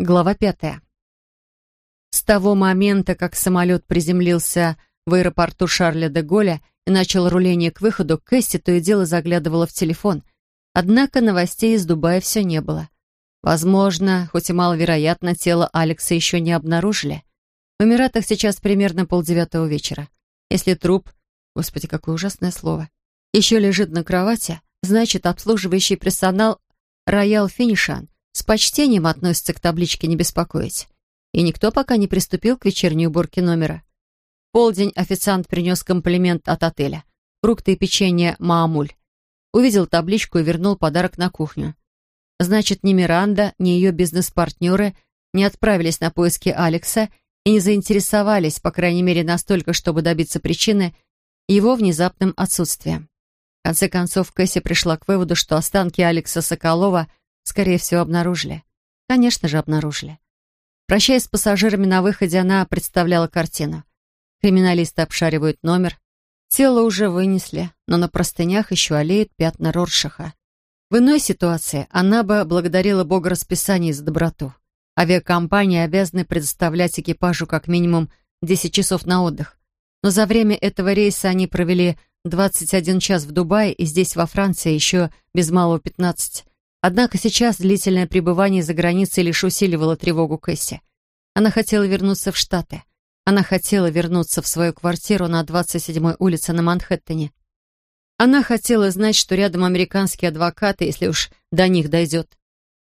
Глава пятая. С того момента, как самолет приземлился в аэропорту Шарля де Голля и начал руление к выходу, Кэсси то и дело заглядывала в телефон. Однако новостей из Дубая все не было. Возможно, хоть и маловероятно, тело Алекса еще не обнаружили. В Эмиратах сейчас примерно полдевятого вечера. Если труп, господи, какое ужасное слово, еще лежит на кровати, значит, обслуживающий персонал Роял Финишан с почтением относится к табличке «Не беспокоить» и никто пока не приступил к вечерней уборке номера. В полдень официант принес комплимент от отеля. Фрукты и печенье «Маамуль». Увидел табличку и вернул подарок на кухню. Значит, ни Миранда, ни ее бизнес-партнеры не отправились на поиски Алекса и не заинтересовались, по крайней мере, настолько, чтобы добиться причины его внезапным отсутствия. В конце концов, Кэсси пришла к выводу, что останки Алекса Соколова, скорее всего, обнаружили. Конечно же, обнаружили. Прощаясь с пассажирами на выходе, она представляла картину. Криминалисты обшаривают номер. Тело уже вынесли, но на простынях еще олеют пятна Роршаха. В иной ситуации она бы благодарила Бога расписания за доброту. Авиакомпании обязаны предоставлять экипажу как минимум 10 часов на отдых. Но за время этого рейса они провели 21 час в Дубае и здесь, во Франции, еще без малого 15. Однако сейчас длительное пребывание за границей лишь усиливало тревогу Кэсси. Она хотела вернуться в Штаты. Она хотела вернуться в свою квартиру на 27-й улице на Манхэттене. Она хотела знать, что рядом американские адвокаты, если уж до них дойдет.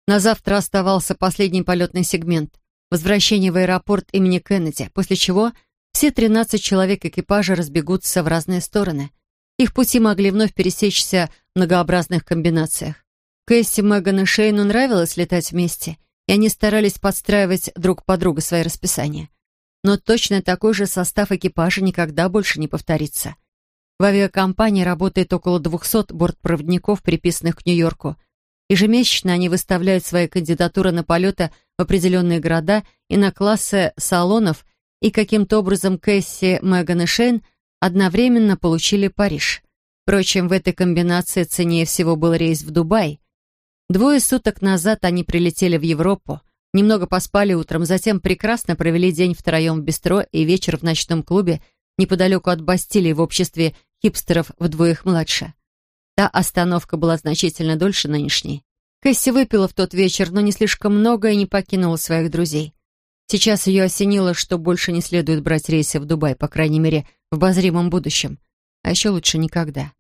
На завтра оставался последний полетный сегмент — возвращение в аэропорт имени Кеннеди, после чего все 13 человек экипажа разбегутся в разные стороны. Их пути могли вновь пересечься в многообразных комбинациях. Кэсси, Меган и Шейну нравилось летать вместе, и они старались подстраивать друг под друга свои расписания. Но точно такой же состав экипажа никогда больше не повторится. В авиакомпании работает около 200 бортпроводников, приписанных к Нью-Йорку. Ежемесячно они выставляют свои кандидатуры на полеты в определенные города и на классы салонов, и каким-то образом Кэсси, Меган и Шейн одновременно получили Париж. Впрочем, в этой комбинации ценнее всего был рейс в Дубай, Двое суток назад они прилетели в Европу, немного поспали утром, затем прекрасно провели день втроем в бистро и вечер в ночном клубе неподалеку от Бастилии в обществе хипстеров вдвоих младше. Та остановка была значительно дольше нынешней. Кэсси выпила в тот вечер, но не слишком много и не покинула своих друзей. Сейчас ее осенило, что больше не следует брать рейсы в Дубай, по крайней мере, в обозримом будущем. А еще лучше никогда.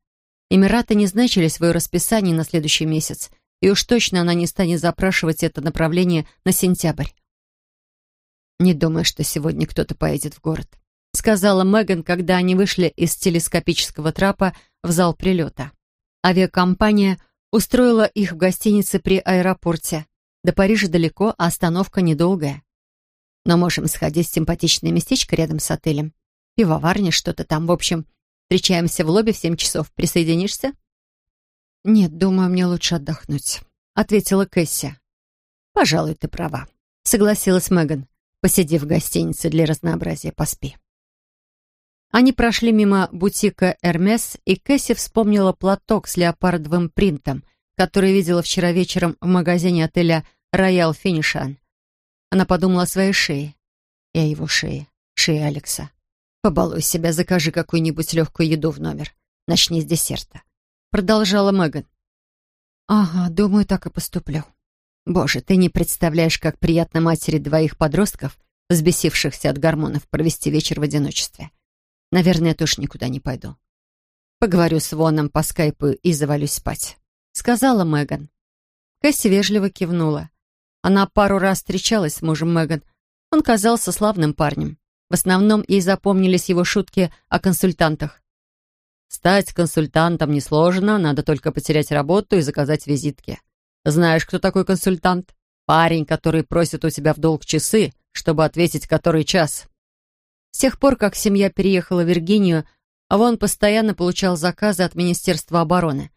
Эмираты не значились в ее расписании на следующий месяц — и уж точно она не станет запрашивать это направление на сентябрь. «Не думаю, что сегодня кто-то поедет в город», — сказала Меган, когда они вышли из телескопического трапа в зал прилета. Авиакомпания устроила их в гостинице при аэропорте. До Парижа далеко, а остановка недолгая. Но можем сходить в симпатичное местечко рядом с отелем. Пивоварня, что-то там, в общем. Встречаемся в лобби в семь часов. Присоединишься?» «Нет, думаю, мне лучше отдохнуть», — ответила Кэсси. «Пожалуй, ты права», — согласилась Меган. «Посиди в гостинице для разнообразия, поспи». Они прошли мимо бутика «Эрмес», и Кэсси вспомнила платок с леопардовым принтом, который видела вчера вечером в магазине отеля «Роял Финишан». Она подумала о своей шее и о его шее, шее Алекса. «Побалуй себя, закажи какую-нибудь легкую еду в номер. Начни с десерта продолжала Меган. «Ага, думаю, так и поступлю. Боже, ты не представляешь, как приятно матери двоих подростков, взбесившихся от гормонов, провести вечер в одиночестве. Наверное, я тоже никуда не пойду. Поговорю с Воном по скайпу и завалюсь спать», — сказала Меган. Кэсси вежливо кивнула. Она пару раз встречалась с мужем Меган. Он казался славным парнем. В основном ей запомнились его шутки о консультантах. Стать консультантом несложно, надо только потерять работу и заказать визитки. Знаешь, кто такой консультант? Парень, который просит у тебя в долг часы, чтобы ответить, который час. С тех пор, как семья переехала в Виргинию, он постоянно получал заказы от Министерства обороны.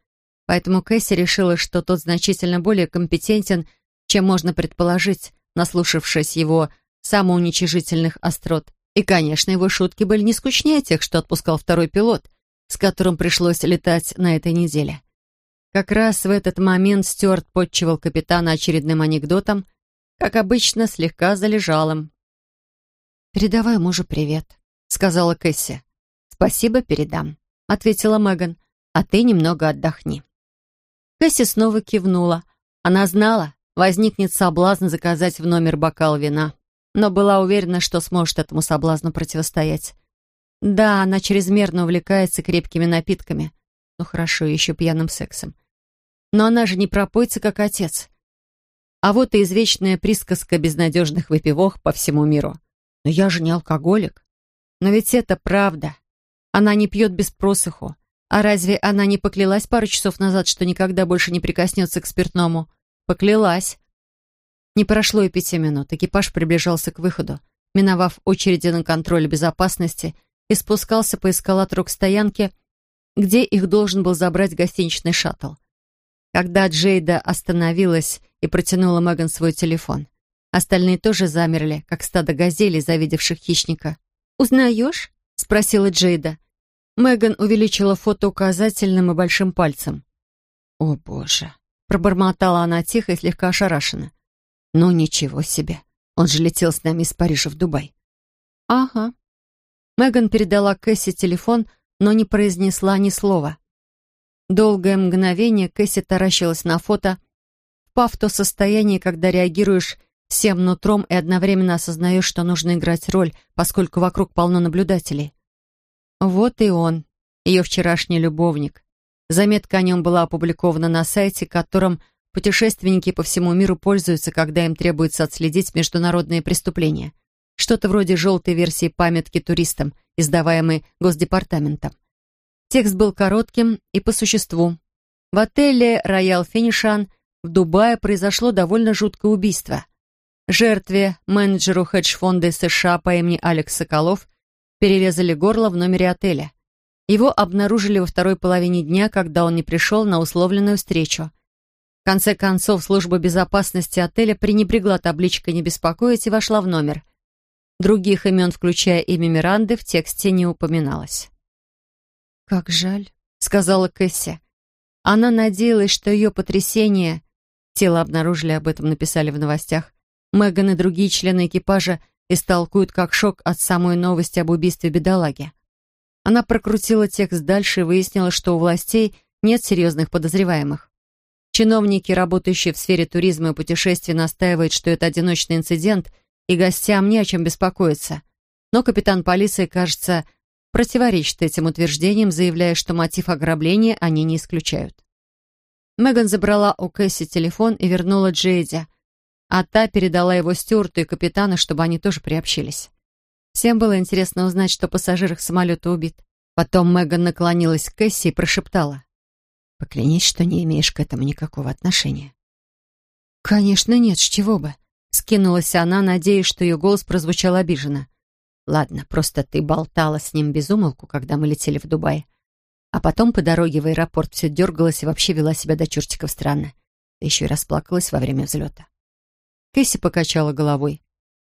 Поэтому Кэсси решила, что тот значительно более компетентен, чем можно предположить, наслушавшись его самоуничижительных острот. И, конечно, его шутки были не скучнее тех, что отпускал второй пилот, с которым пришлось летать на этой неделе. Как раз в этот момент Стюарт подчивал капитана очередным анекдотом, как обычно, слегка залежалым. «Передавай мужу привет», — сказала Кэсси. «Спасибо, передам», — ответила Меган. «А ты немного отдохни». Кэсси снова кивнула. Она знала, возникнет соблазн заказать в номер бокал вина, но была уверена, что сможет этому соблазну противостоять. Да, она чрезмерно увлекается крепкими напитками. Ну хорошо, еще пьяным сексом. Но она же не пропойца, как отец. А вот и извечная присказка безнадежных выпивок по всему миру. Но я же не алкоголик. Но ведь это правда. Она не пьет без просыху. А разве она не поклялась пару часов назад, что никогда больше не прикоснется к спиртному? Поклялась. Не прошло и пяти минут. Экипаж приближался к выходу, миновав очереди на контроль безопасности и спускался по эскалатору к стоянке, где их должен был забрать гостиничный шаттл. Когда Джейда остановилась и протянула Меган свой телефон, остальные тоже замерли, как стадо газелей, завидевших хищника. «Узнаешь?» — спросила Джейда. Меган увеличила фото указательным и большим пальцем. «О, боже!» — пробормотала она тихо и слегка ошарашенно. «Ну, ничего себе! Он же летел с нами из Парижа в Дубай». «Ага», Меган передала Кэсси телефон, но не произнесла ни слова. Долгое мгновение Кэсси таращилась на фото, впав в то состояние, когда реагируешь всем нутром и одновременно осознаешь, что нужно играть роль, поскольку вокруг полно наблюдателей. Вот и он, ее вчерашний любовник. Заметка о нем была опубликована на сайте, которым путешественники по всему миру пользуются, когда им требуется отследить международные преступления – что-то вроде желтой версии памятки туристам, издаваемой Госдепартаментом. Текст был коротким и по существу. В отеле «Роял Финишан» в Дубае произошло довольно жуткое убийство. Жертве, менеджеру хедж-фонда США по имени Алекс Соколов, перерезали горло в номере отеля. Его обнаружили во второй половине дня, когда он не пришел на условленную встречу. В конце концов, служба безопасности отеля пренебрегла табличкой «Не беспокоить» и вошла в номер – Других имен, включая имя Миранды, в тексте не упоминалось. «Как жаль», — сказала Кэсси. Она надеялась, что ее потрясение... Тело обнаружили, об этом написали в новостях. Меган и другие члены экипажа истолкуют как шок от самой новости об убийстве бедолаги. Она прокрутила текст дальше и выяснила, что у властей нет серьезных подозреваемых. Чиновники, работающие в сфере туризма и путешествий, настаивают, что это одиночный инцидент — и гостям не о чем беспокоиться. Но капитан полиции, кажется, противоречит этим утверждениям, заявляя, что мотив ограбления они не исключают. Меган забрала у Кэсси телефон и вернула Джейди, а та передала его Стюарту и капитану, чтобы они тоже приобщились. Всем было интересно узнать, что пассажир их самолета убит. Потом Меган наклонилась к Кэсси и прошептала. «Поклянись, что не имеешь к этому никакого отношения». «Конечно нет, с чего бы. Скинулась она, надеясь, что ее голос прозвучал обиженно. «Ладно, просто ты болтала с ним без умолку, когда мы летели в Дубай. А потом по дороге в аэропорт все дергалась и вообще вела себя до чертиков странно. Ты еще и расплакалась во время взлета». Кэсси покачала головой.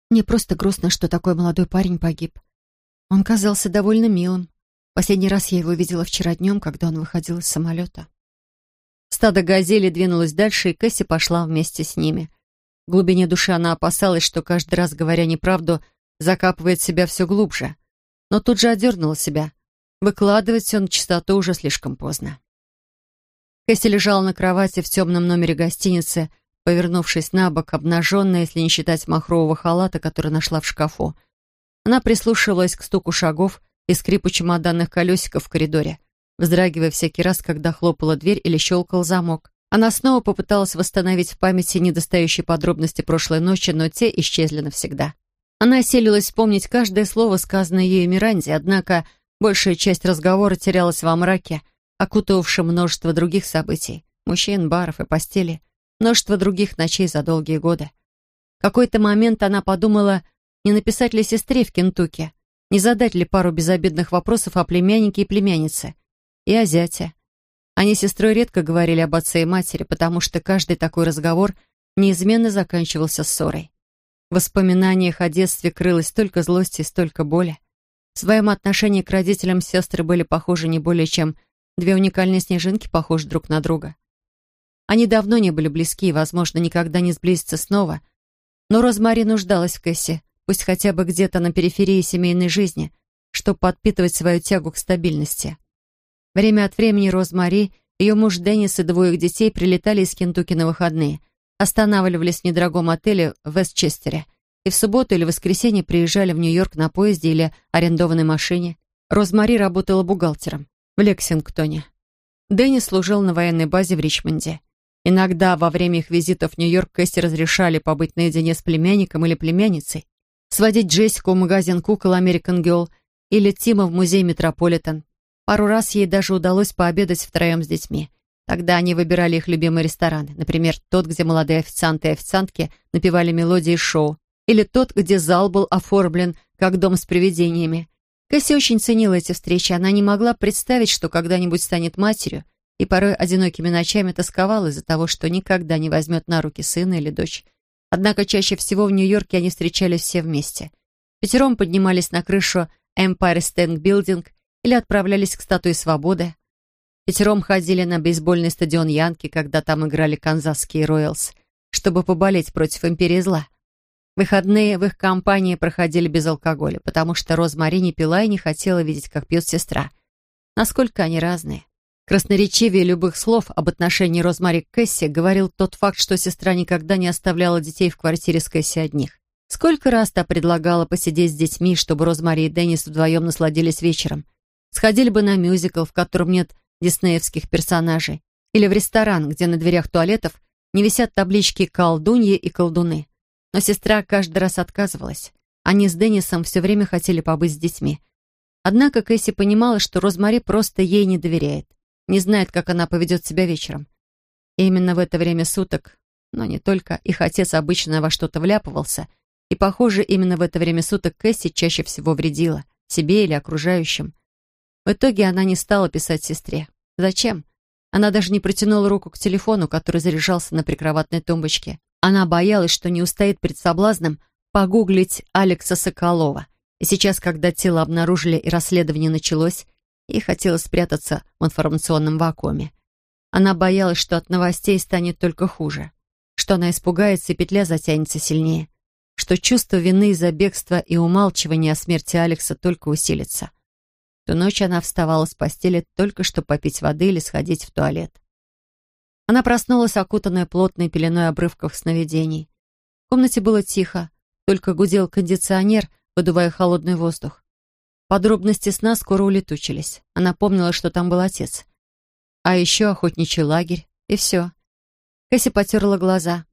«Мне просто грустно, что такой молодой парень погиб. Он казался довольно милым. Последний раз я его видела вчера днем, когда он выходил из самолета». Стадо газели двинулось дальше, и Кэсси пошла вместе с ними — в глубине души она опасалась, что каждый раз, говоря неправду, закапывает себя все глубже. Но тут же одернула себя. Выкладывать все на чистоту уже слишком поздно. Кэсси лежала на кровати в темном номере гостиницы, повернувшись на бок, обнаженная, если не считать махрового халата, который нашла в шкафу. Она прислушивалась к стуку шагов и скрипу чемоданных колесиков в коридоре, вздрагивая всякий раз, когда хлопала дверь или щелкал замок. Она снова попыталась восстановить в памяти недостающие подробности прошлой ночи, но те исчезли навсегда. Она оселилась вспомнить каждое слово, сказанное ею Миранде, однако большая часть разговора терялась во мраке, окутывавшем множество других событий. Мужчин, баров и постели. Множество других ночей за долгие годы. В какой-то момент она подумала, не написать ли сестре в Кентукки, не задать ли пару безобидных вопросов о племяннике и племяннице, и о зяте. Они с сестрой редко говорили об отце и матери, потому что каждый такой разговор неизменно заканчивался ссорой. В воспоминаниях о детстве крылось столько злости и столько боли. В своем отношении к родителям сестры были похожи не более чем две уникальные снежинки, похожи друг на друга. Они давно не были близки и, возможно, никогда не сблизятся снова, Но Розмари нуждалась в Кэсси, пусть хотя бы где-то на периферии семейной жизни, чтобы подпитывать свою тягу к стабильности. Время от времени Розмари, ее муж Деннис и двоих детей прилетали из Кентукки на выходные, останавливались в недорогом отеле в Вестчестере и в субботу или воскресенье приезжали в Нью-Йорк на поезде или арендованной машине. Розмари работала бухгалтером в Лексингтоне. Деннис служил на военной базе в Ричмонде. Иногда во время их визитов в Нью-Йорк Кэсси разрешали побыть наедине с племянником или племянницей, сводить Джессику в магазин кукол American Girl или Тима в музей Метрополитен. Пару раз ей даже удалось пообедать втроем с детьми. Тогда они выбирали их любимые рестораны, например, тот, где молодые официанты и официантки напевали мелодии шоу, или тот, где зал был оформлен как дом с привидениями. Кэсси очень ценила эти встречи, она не могла представить, что когда-нибудь станет матерью, и порой одинокими ночами тосковала из-за того, что никогда не возьмет на руки сына или дочь. Однако чаще всего в Нью-Йорке они встречались все вместе. Пятером поднимались на крышу Empire State Building или отправлялись к Статуе Свободы. Пятером ходили на бейсбольный стадион Янки, когда там играли канзасские Роялс, чтобы поболеть против империи зла. Выходные в их компании проходили без алкоголя, потому что Розмари не пила и не хотела видеть, как пьет сестра. Насколько они разные. Красноречивее любых слов об отношении Розмари к Кэсси говорил тот факт, что сестра никогда не оставляла детей в квартире с Кэсси одних. Сколько раз та предлагала посидеть с детьми, чтобы Розмари и Деннис вдвоем насладились вечером. Сходили бы на мюзикл, в котором нет диснеевских персонажей, или в ресторан, где на дверях туалетов не висят таблички «колдуньи» и «колдуны». Но сестра каждый раз отказывалась. Они с Деннисом все время хотели побыть с детьми. Однако Кэсси понимала, что Розмари просто ей не доверяет не знает, как она поведет себя вечером. И именно в это время суток, но не только, их отец обычно во что-то вляпывался, и, похоже, именно в это время суток Кэсси чаще всего вредила, себе или окружающим. В итоге она не стала писать сестре. Зачем? Она даже не протянула руку к телефону, который заряжался на прикроватной тумбочке. Она боялась, что не устоит перед соблазном погуглить Алекса Соколова. И сейчас, когда тело обнаружили и расследование началось, и хотела спрятаться в информационном вакууме. Она боялась, что от новостей станет только хуже, что она испугается и петля затянется сильнее, что чувство вины из-за бегства и умалчивания о смерти Алекса только усилится. Ту ночь она вставала с постели только что попить воды или сходить в туалет. Она проснулась, окутанная плотной пеленой обрывков сновидений. В комнате было тихо, только гудел кондиционер, выдувая холодный воздух. Подробности сна скоро улетучились. Она помнила, что там был отец. А еще охотничий лагерь. И все. Кэсси потерла глаза.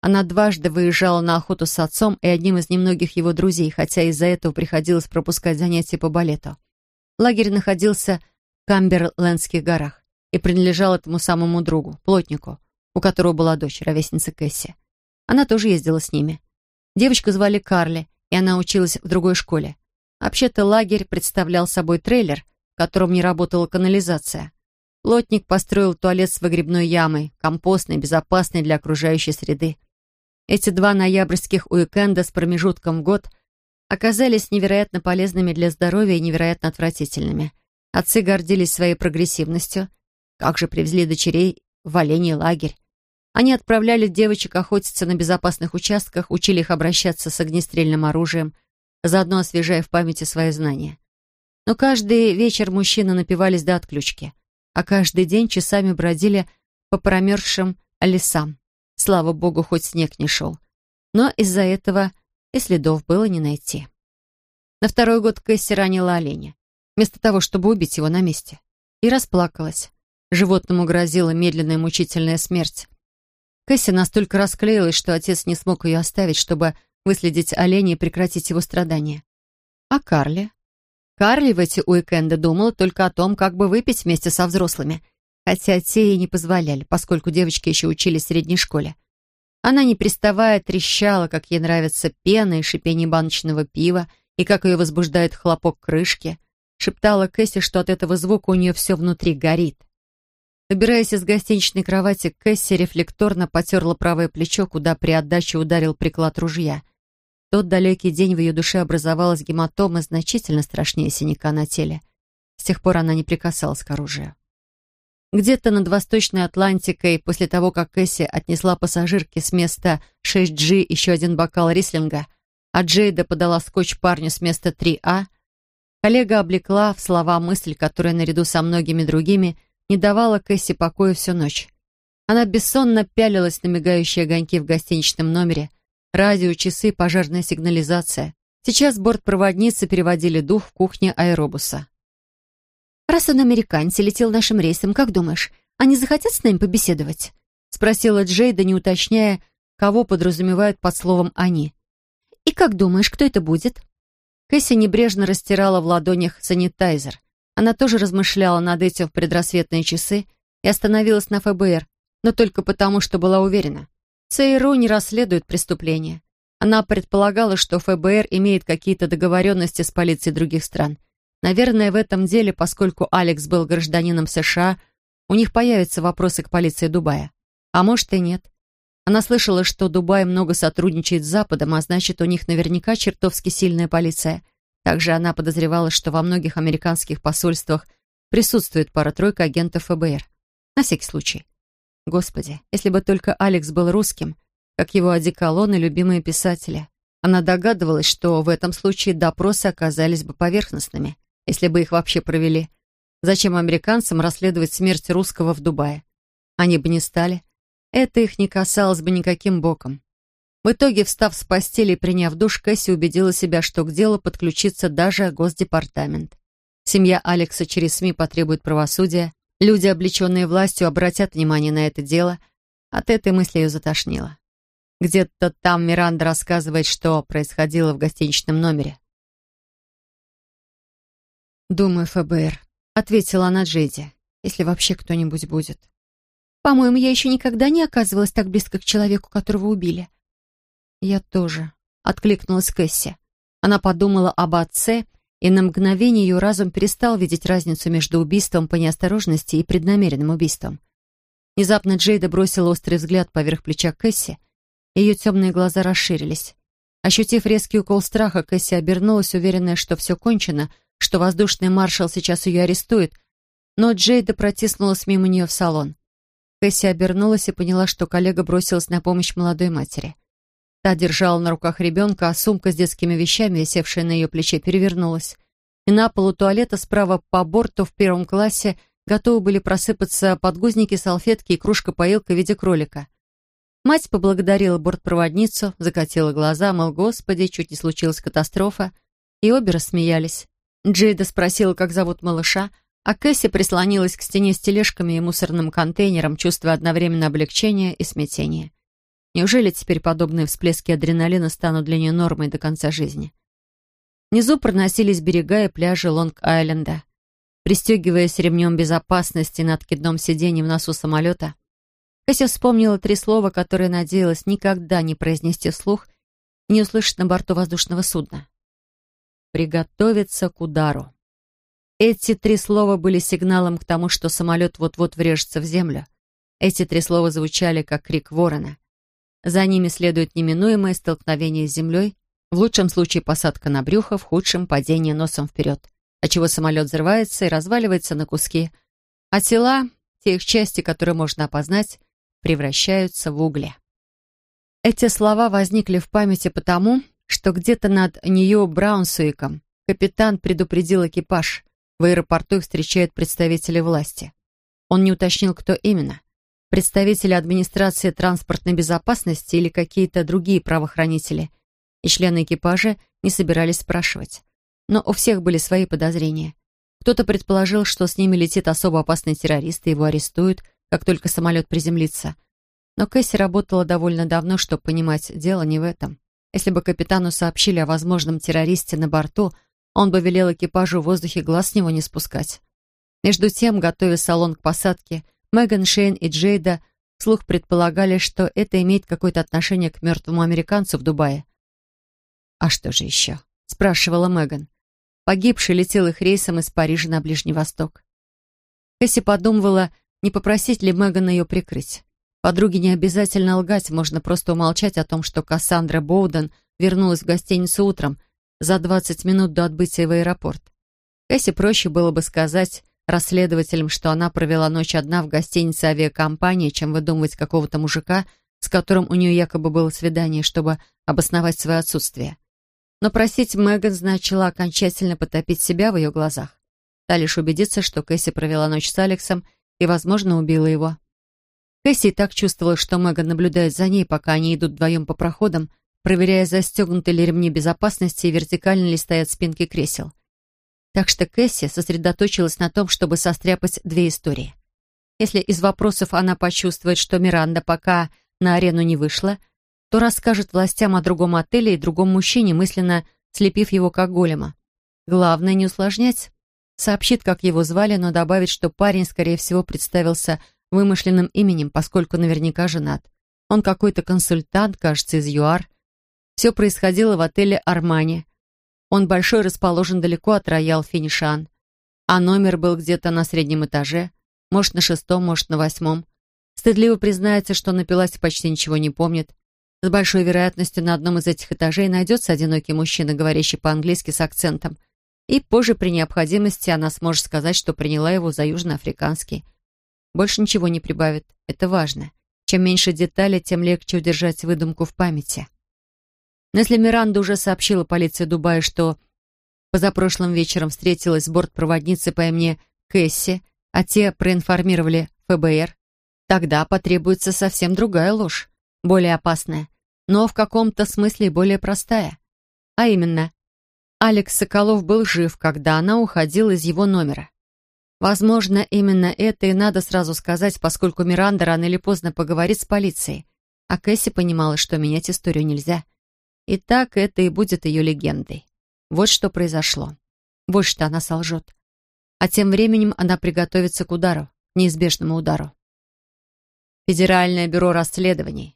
Она дважды выезжала на охоту с отцом и одним из немногих его друзей, хотя из-за этого приходилось пропускать занятия по балету. Лагерь находился в Камберлендских горах и принадлежал этому самому другу, плотнику, у которого была дочь, ровесница Кэсси. Она тоже ездила с ними. Девочку звали Карли, и она училась в другой школе. Вообще-то лагерь представлял собой трейлер, в котором не работала канализация. Плотник построил туалет с выгребной ямой, компостной, безопасной для окружающей среды. Эти два ноябрьских уикенда с промежутком в год оказались невероятно полезными для здоровья и невероятно отвратительными. Отцы гордились своей прогрессивностью. Как же привезли дочерей в оленей лагерь? Они отправляли девочек охотиться на безопасных участках, учили их обращаться с огнестрельным оружием, заодно освежая в памяти свои знания. Но каждый вечер мужчины напивались до отключки, а каждый день часами бродили по промерзшим лесам. Слава богу, хоть снег не шел. Но из-за этого и следов было не найти. На второй год Кэсси ранила оленя, вместо того, чтобы убить его на месте. И расплакалась. Животному грозила медленная мучительная смерть. Кэсси настолько расклеилась, что отец не смог ее оставить, чтобы выследить оленя и прекратить его страдания. А Карли? Карли в эти уикенды думала только о том, как бы выпить вместе со взрослыми, хотя те ей не позволяли, поскольку девочки еще учились в средней школе. Она, не приставая, трещала, как ей нравится пена и шипение баночного пива, и как ее возбуждает хлопок крышки. Шептала Кэсси, что от этого звука у нее все внутри горит. Выбираясь из гостиничной кровати, Кэсси рефлекторно потерла правое плечо, куда при отдаче ударил приклад ружья — тот далекий день в ее душе образовалась гематома значительно страшнее синяка на теле. С тех пор она не прикасалась к оружию. Где-то над Восточной Атлантикой, после того, как Кэсси отнесла пассажирке с места 6G еще один бокал рислинга, а Джейда подала скотч парню с места 3А, коллега облекла в слова мысль, которая наряду со многими другими не давала Кэсси покоя всю ночь. Она бессонно пялилась на мигающие огоньки в гостиничном номере, радио, часы, пожарная сигнализация. Сейчас бортпроводницы переводили дух в кухне аэробуса. «Раз он американец летел нашим рейсом, как думаешь, они захотят с нами побеседовать?» Спросила Джейда, не уточняя, кого подразумевают под словом «они». «И как думаешь, кто это будет?» Кэсси небрежно растирала в ладонях санитайзер. Она тоже размышляла над этим в предрассветные часы и остановилась на ФБР, но только потому, что была уверена. ЦРУ не расследует преступления. Она предполагала, что ФБР имеет какие-то договоренности с полицией других стран – Наверное, в этом деле, поскольку Алекс был гражданином США, у них появятся вопросы к полиции Дубая. А может и нет. Она слышала, что Дубай много сотрудничает с Западом, а значит, у них наверняка чертовски сильная полиция. Также она подозревала, что во многих американских посольствах присутствует пара-тройка агентов ФБР. На всякий случай. Господи, если бы только Алекс был русским, как его одеколон и любимые писатели. Она догадывалась, что в этом случае допросы оказались бы поверхностными если бы их вообще провели. Зачем американцам расследовать смерть русского в Дубае? Они бы не стали. Это их не касалось бы никаким боком. В итоге, встав с постели и приняв душ, Кэсси убедила себя, что к делу подключится даже Госдепартамент. Семья Алекса через СМИ потребует правосудия, люди, облеченные властью, обратят внимание на это дело. От этой мысли ее затошнило. Где-то там Миранда рассказывает, что происходило в гостиничном номере. «Думаю, ФБР», — ответила она Джейди, «если вообще кто-нибудь будет». «По-моему, я еще никогда не оказывалась так близко к человеку, которого убили». «Я тоже», — откликнулась Кэсси. Она подумала об отце, и на мгновение ее разум перестал видеть разницу между убийством по неосторожности и преднамеренным убийством. Внезапно Джейда бросила острый взгляд поверх плеча Кэсси, ее темные глаза расширились. Ощутив резкий укол страха, Кэсси обернулась, уверенная, что все кончено — что воздушный маршал сейчас ее арестует, но Джейда протиснулась мимо нее в салон. Кэсси обернулась и поняла, что коллега бросилась на помощь молодой матери. Та держала на руках ребенка, а сумка с детскими вещами, висевшая на ее плече, перевернулась. И на полу туалета справа по борту в первом классе готовы были просыпаться подгузники, салфетки и кружка-поилка в виде кролика. Мать поблагодарила бортпроводницу, закатила глаза, мол, господи, чуть не случилась катастрофа, и обе рассмеялись. Джейда спросила, как зовут малыша, а Кэсси прислонилась к стене с тележками и мусорным контейнером, чувствуя одновременно облегчение и смятение. Неужели теперь подобные всплески адреналина станут для нее нормой до конца жизни? Внизу проносились берега и пляжи Лонг-Айленда. Пристегиваясь ремнем безопасности на откидном сиденье в носу самолета, Кэсси вспомнила три слова, которые надеялась никогда не произнести вслух и не услышать на борту воздушного судна. Приготовиться к удару. Эти три слова были сигналом к тому, что самолет вот-вот врежется в землю. Эти три слова звучали, как крик ворона. За ними следует неминуемое столкновение с землей, в лучшем случае посадка на брюхо, в худшем — падение носом вперед, отчего самолет взрывается и разваливается на куски, а тела, те их части, которые можно опознать, превращаются в угли. Эти слова возникли в памяти потому, что где-то над Нью-Браунсуиком капитан предупредил экипаж. В аэропорту их встречают представители власти. Он не уточнил, кто именно. Представители администрации транспортной безопасности или какие-то другие правоохранители. И члены экипажа не собирались спрашивать. Но у всех были свои подозрения. Кто-то предположил, что с ними летит особо опасный террорист, и его арестуют, как только самолет приземлится. Но Кэсси работала довольно давно, чтобы понимать, дело не в этом. Если бы капитану сообщили о возможном террористе на борту, он бы велел экипажу в воздухе глаз с него не спускать. Между тем, готовя салон к посадке, Меган, Шейн и Джейда вслух предполагали, что это имеет какое-то отношение к мертвому американцу в Дубае. «А что же еще?» — спрашивала Меган. Погибший летел их рейсом из Парижа на Ближний Восток. Кэсси подумывала, не попросить ли Меган ее прикрыть. Подруге не обязательно лгать, можно просто умолчать о том, что Кассандра Боуден вернулась в гостиницу утром, за 20 минут до отбытия в аэропорт. Кэсси проще было бы сказать, расследователям, что она провела ночь одна в гостинице авиакомпании, чем выдумывать какого-то мужика, с которым у нее якобы было свидание, чтобы обосновать свое отсутствие. Но просить Меган значило окончательно потопить себя в ее глазах. Та лишь убедиться, что Кэсси провела ночь с Алексом и, возможно, убила его. Кэсси так чувствовала, что Меган наблюдает за ней, пока они идут вдвоем по проходам, проверяя, застегнуты ли ремни безопасности и вертикально ли стоят спинки кресел. Так что Кэсси сосредоточилась на том, чтобы состряпать две истории. Если из вопросов она почувствует, что Миранда пока на арену не вышла, то расскажет властям о другом отеле и другом мужчине, мысленно слепив его как голема. Главное не усложнять. Сообщит, как его звали, но добавит, что парень, скорее всего, представился вымышленным именем, поскольку наверняка женат. Он какой-то консультант, кажется, из ЮАР. Все происходило в отеле «Армани». Он большой, расположен далеко от роял Финишан. А номер был где-то на среднем этаже, может, на шестом, может, на восьмом. Стыдливо признается, что напилась и почти ничего не помнит. С большой вероятностью на одном из этих этажей найдется одинокий мужчина, говорящий по-английски с акцентом. И позже, при необходимости, она сможет сказать, что приняла его за южноафриканский. Больше ничего не прибавит. Это важно. Чем меньше деталей, тем легче удержать выдумку в памяти. Но если Миранда уже сообщила полиции Дубая, что позапрошлым вечером встретилась с бортпроводницей по имени Кэсси, а те проинформировали ФБР, тогда потребуется совсем другая ложь, более опасная, но в каком-то смысле более простая. А именно, Алекс Соколов был жив, когда она уходила из его номера. Возможно, именно это и надо сразу сказать, поскольку Миранда рано или поздно поговорит с полицией, а Кэсси понимала, что менять историю нельзя. И так это и будет ее легендой. Вот что произошло. Вот что она солжет. А тем временем она приготовится к удару, неизбежному удару. Федеральное бюро расследований.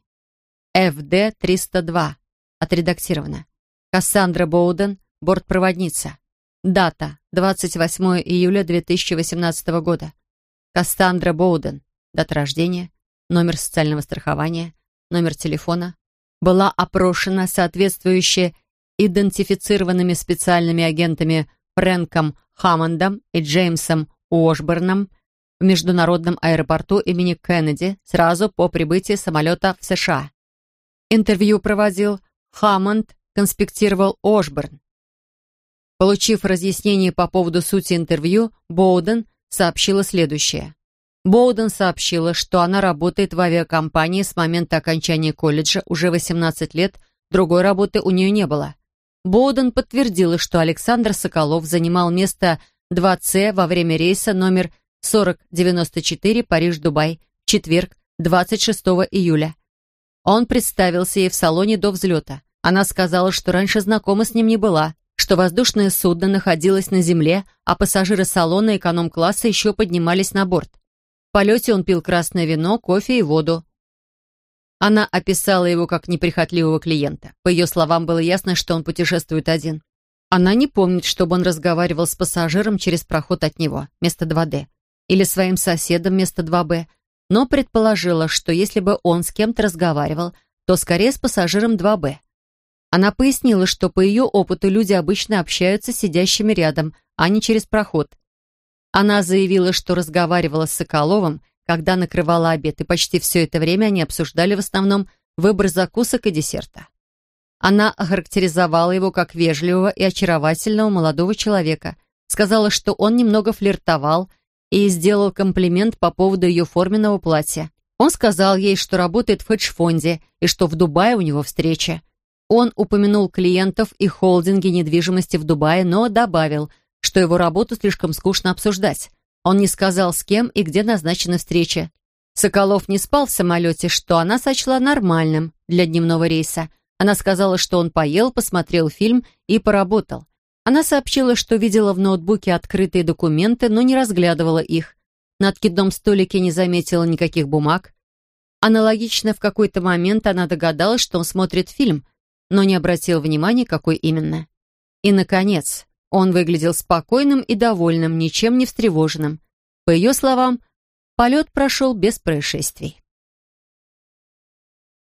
ФД-302. Отредактировано. Кассандра Боуден, бортпроводница. Дата 28 июля 2018 года. Кассандра Боуден. Дата рождения, номер социального страхования, номер телефона, была опрошена соответствующе идентифицированными специальными агентами Фрэнком Хаммондом и Джеймсом Уошборном в международном аэропорту имени Кеннеди сразу по прибытии самолета в США. Интервью проводил Хаммонд, конспектировал Ошборн. Получив разъяснение по поводу сути интервью, Боуден сообщила следующее. Боуден сообщила, что она работает в авиакомпании с момента окончания колледжа уже 18 лет, другой работы у нее не было. Боуден подтвердила, что Александр Соколов занимал место 2С во время рейса номер 4094 Париж-Дубай четверг, 26 июля. Он представился ей в салоне до взлета. Она сказала, что раньше знакома с ним не была, что воздушное судно находилось на земле, а пассажиры салона эконом-класса еще поднимались на борт. В полете он пил красное вино, кофе и воду. Она описала его как неприхотливого клиента. По ее словам, было ясно, что он путешествует один. Она не помнит, чтобы он разговаривал с пассажиром через проход от него, место 2D, или своим соседом, место 2Б, но предположила, что если бы он с кем-то разговаривал, то скорее с пассажиром 2Б. Она пояснила, что по ее опыту люди обычно общаются сидящими рядом, а не через проход. Она заявила, что разговаривала с Соколовым, когда накрывала обед, и почти все это время они обсуждали в основном выбор закусок и десерта. Она охарактеризовала его как вежливого и очаровательного молодого человека, сказала, что он немного флиртовал и сделал комплимент по поводу ее форменного платья. Он сказал ей, что работает в хедж-фонде и что в Дубае у него встреча. Он упомянул клиентов и холдинги недвижимости в Дубае, но добавил, что его работу слишком скучно обсуждать. Он не сказал, с кем и где назначена встреча. Соколов не спал в самолете, что она сочла нормальным для дневного рейса. Она сказала, что он поел, посмотрел фильм и поработал. Она сообщила, что видела в ноутбуке открытые документы, но не разглядывала их. На откидном столике не заметила никаких бумаг. Аналогично в какой-то момент она догадалась, что он смотрит фильм, но не обратила внимания, какой именно. И, наконец, он выглядел спокойным и довольным, ничем не встревоженным. По ее словам, полет прошел без происшествий.